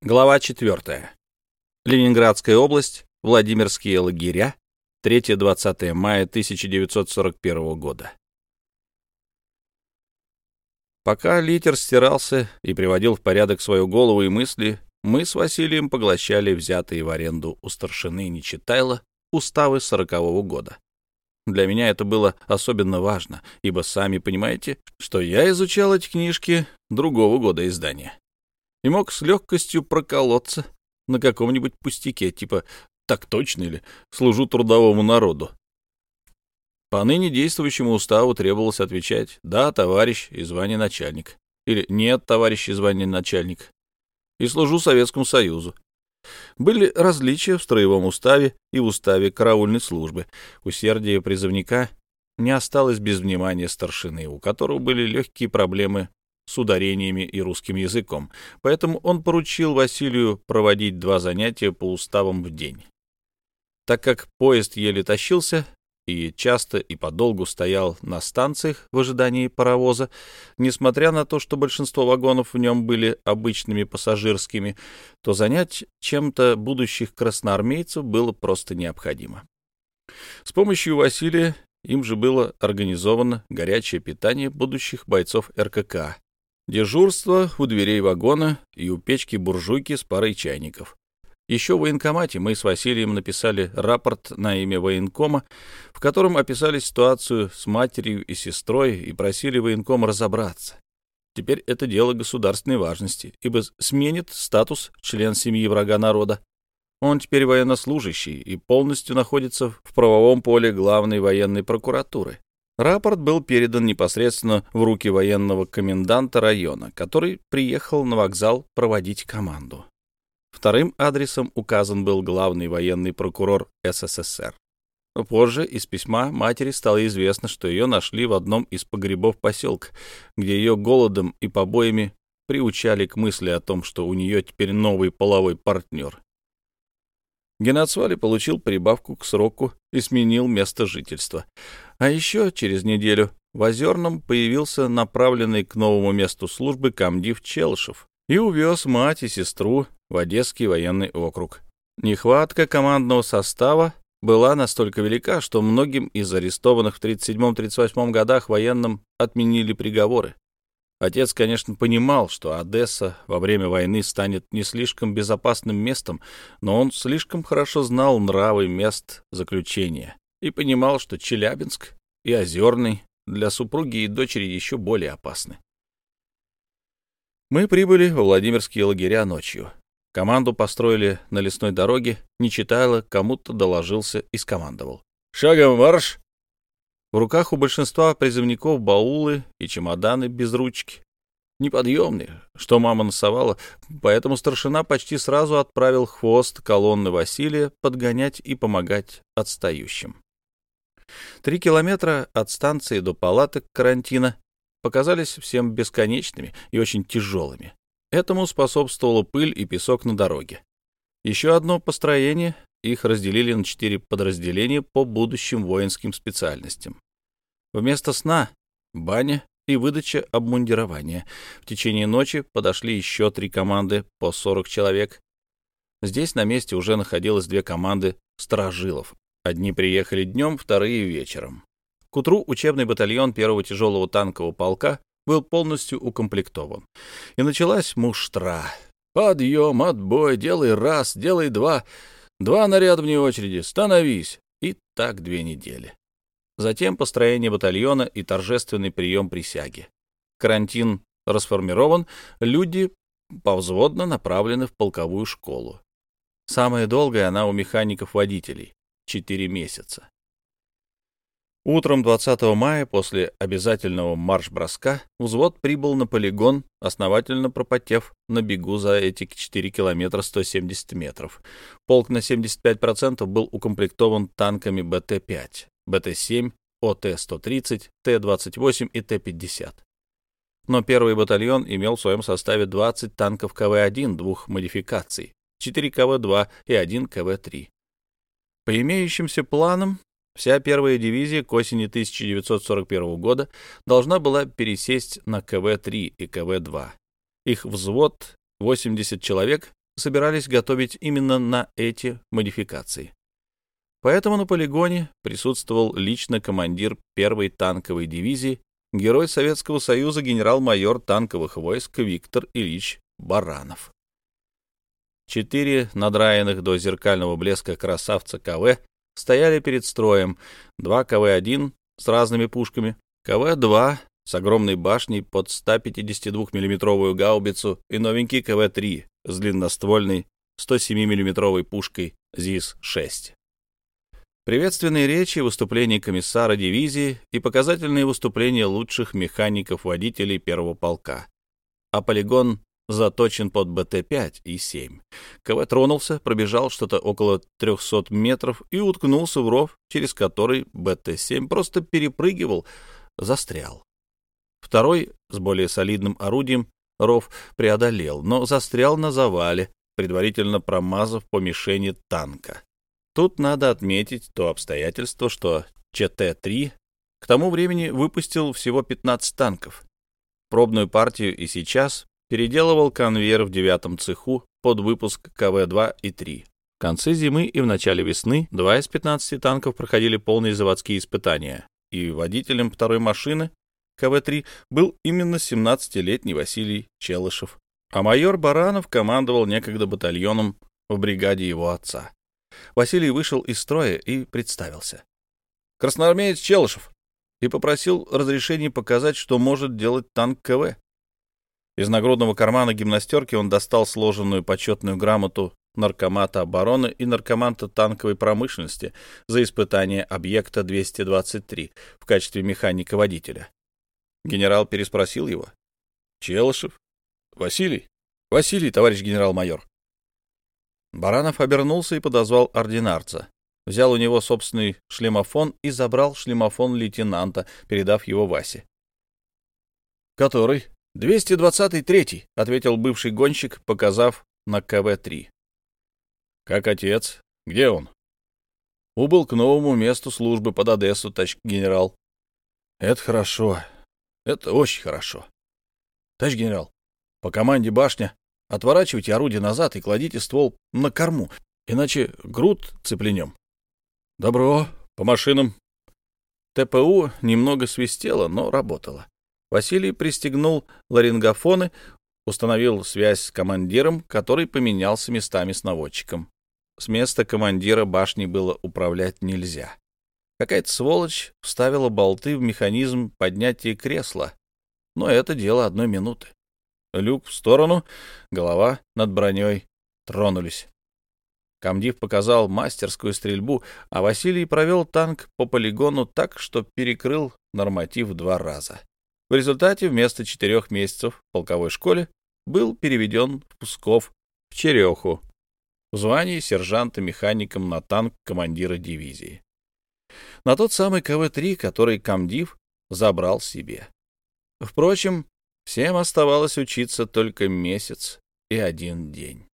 Глава 4. Ленинградская область, Владимирские лагеря, 3-20 мая 1941 года. Пока Литер стирался и приводил в порядок свою голову и мысли, мы с Василием поглощали взятые в аренду у старшины Нечитайла уставы сорокового года. Для меня это было особенно важно, ибо сами понимаете, что я изучал эти книжки другого года издания и мог с легкостью проколоться на каком-нибудь пустяке, типа «так точно» или «служу трудовому народу». По ныне действующему уставу требовалось отвечать «да, товарищ» и звание начальник, или «нет, товарищ» и звание начальник, и служу Советскому Союзу. Были различия в строевом уставе и в уставе караульной службы. Усердие призывника не осталось без внимания старшины, у которого были легкие проблемы с ударениями и русским языком, поэтому он поручил Василию проводить два занятия по уставам в день. Так как поезд еле тащился и часто и подолгу стоял на станциях в ожидании паровоза, несмотря на то, что большинство вагонов в нем были обычными пассажирскими, то занять чем-то будущих красноармейцев было просто необходимо. С помощью Василия им же было организовано горячее питание будущих бойцов РКК, Дежурство у дверей вагона и у печки буржуйки с парой чайников. Еще в военкомате мы с Василием написали рапорт на имя военкома, в котором описали ситуацию с матерью и сестрой и просили военкома разобраться. Теперь это дело государственной важности, ибо сменит статус член семьи врага народа. Он теперь военнослужащий и полностью находится в правовом поле главной военной прокуратуры. Рапорт был передан непосредственно в руки военного коменданта района, который приехал на вокзал проводить команду. Вторым адресом указан был главный военный прокурор СССР. Позже из письма матери стало известно, что ее нашли в одном из погребов поселка, где ее голодом и побоями приучали к мысли о том, что у нее теперь новый половой партнер. Геноцвали получил прибавку к сроку и сменил место жительства. А еще через неделю в Озерном появился направленный к новому месту службы комдив Челшев и увез мать и сестру в Одесский военный округ. Нехватка командного состава была настолько велика, что многим из арестованных в 1937-1938 годах военным отменили приговоры. Отец, конечно, понимал, что Одесса во время войны станет не слишком безопасным местом, но он слишком хорошо знал нравы мест заключения и понимал, что Челябинск и Озерный для супруги и дочери еще более опасны. Мы прибыли во Владимирские лагеря ночью. Команду построили на лесной дороге, не читала, кому-то доложился и скомандовал. «Шагом марш!» В руках у большинства призывников баулы и чемоданы без ручки. Неподъемные, что мама носовала, поэтому старшина почти сразу отправил хвост колонны Василия подгонять и помогать отстающим. Три километра от станции до палаток карантина показались всем бесконечными и очень тяжелыми. Этому способствовала пыль и песок на дороге. Еще одно построение их разделили на четыре подразделения по будущим воинским специальностям. Вместо сна — баня и выдача обмундирования. В течение ночи подошли еще три команды по 40 человек. Здесь на месте уже находилось две команды сторожилов. Одни приехали днем, вторые — вечером. К утру учебный батальон первого тяжелого танкового полка был полностью укомплектован. И началась муштра. Подъем, отбой, делай раз, делай два — Два наряда вне очереди, становись. И так две недели. Затем построение батальона и торжественный прием присяги. Карантин расформирован, люди повзводно направлены в полковую школу. Самая долгая она у механиков-водителей — четыре месяца. Утром 20 мая после обязательного марш-броска взвод прибыл на полигон, основательно пропотев на бегу за эти 4 километра 170 метров. Полк на 75% был укомплектован танками БТ-5, БТ-7, ОТ-130, Т-28 и Т-50. Но первый батальон имел в своем составе 20 танков КВ-1 двух модификаций, 4 КВ-2 и 1 КВ-3. По имеющимся планам, Вся первая дивизия к осени 1941 года должна была пересесть на КВ-3 и КВ-2. Их взвод, 80 человек, собирались готовить именно на эти модификации. Поэтому на полигоне присутствовал лично командир первой танковой дивизии, герой Советского Союза генерал-майор танковых войск Виктор Ильич Баранов. Четыре надраенных до зеркального блеска красавца КВ стояли перед строем, два КВ-1 с разными пушками, КВ-2 с огромной башней под 152 миллиметровую гаубицу и новенький КВ-3 с длинноствольной 107 миллиметровой пушкой ЗИС-6. Приветственные речи, выступления комиссара дивизии и показательные выступления лучших механиков-водителей первого полка. А полигон заточен под БТ-5 и 7. КВ тронулся, пробежал что-то около 300 метров и уткнулся в ров, через который БТ-7 просто перепрыгивал, застрял. Второй, с более солидным орудием, ров преодолел, но застрял на завале, предварительно промазав по мишени танка. Тут надо отметить то обстоятельство, что ЧТ-3 к тому времени выпустил всего 15 танков. Пробную партию и сейчас переделывал конвейер в девятом цеху под выпуск КВ-2 и 3. В конце зимы и в начале весны два из 15 танков проходили полные заводские испытания, и водителем второй машины КВ-3 был именно 17-летний Василий Челышев, а майор Баранов командовал некогда батальоном в бригаде его отца. Василий вышел из строя и представился. «Красноармеец Челышев!» и попросил разрешения показать, что может делать танк КВ. Из нагрудного кармана гимнастерки он достал сложенную почетную грамоту наркомата обороны и наркоманта танковой промышленности за испытание объекта 223 в качестве механика-водителя. Генерал переспросил его. «Челышев? Василий? Василий, товарищ генерал-майор». Баранов обернулся и подозвал ординарца. Взял у него собственный шлемофон и забрал шлемофон лейтенанта, передав его Васе. «Который?» «Двести двадцатый третий», — ответил бывший гонщик, показав на КВ-3. «Как отец? Где он?» «Убыл к новому месту службы под Одессу, товарищ генерал». «Это хорошо. Это очень хорошо. Товарищ генерал, по команде башня отворачивайте орудие назад и кладите ствол на корму, иначе груд цепленем». «Добро. По машинам». ТПУ немного свистело, но работало. Василий пристегнул ларингофоны, установил связь с командиром, который поменялся местами с наводчиком. С места командира башни было управлять нельзя. Какая-то сволочь вставила болты в механизм поднятия кресла, но это дело одной минуты. Люк в сторону, голова над броней. Тронулись. Камдив показал мастерскую стрельбу, а Василий провел танк по полигону так, что перекрыл норматив два раза. В результате вместо четырех месяцев в полковой школе был переведен в Псков в Череху в звании сержанта-механиком на танк командира дивизии. На тот самый КВ-3, который комдив забрал себе. Впрочем, всем оставалось учиться только месяц и один день.